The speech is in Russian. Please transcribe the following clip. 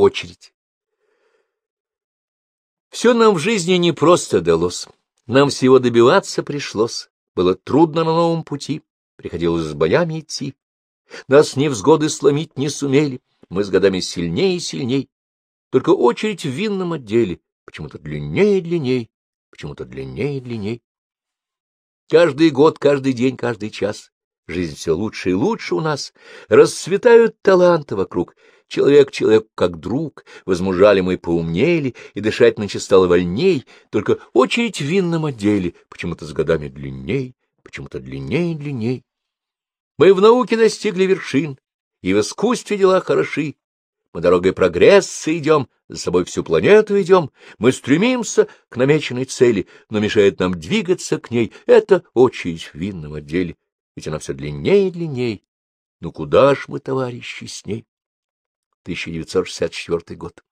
очередь. Все нам в жизни не просто далось. Нам всего добиваться пришлось. Было трудно на новом пути, приходилось с боями идти. Нас невзгоды сломить не сумели, мы с годами сильнее и сильней. Только очередь в винном отделе почему-то длиннее и длинней, почему-то длиннее и длинней. Каждый год, каждый день, каждый час. Жизнь все лучше и лучше у нас. Расцветают таланты вокруг. Человек человек как друг. Возмужали мы поумнели, и дышать ночи стало вольней. Только очередь в винном отделе почему-то с годами длинней, почему-то длиннее и длинней. Мы в науке достигли вершин, и в искусстве дела хороши. Мы дорогой прогресса идем, за собой всю планету идем. Мы стремимся к намеченной цели, но мешает нам двигаться к ней. Это очередь в винном отделе, ведь она все длиннее и длиннее. Ну куда ж мы, товарищи, с ней? 1964 год.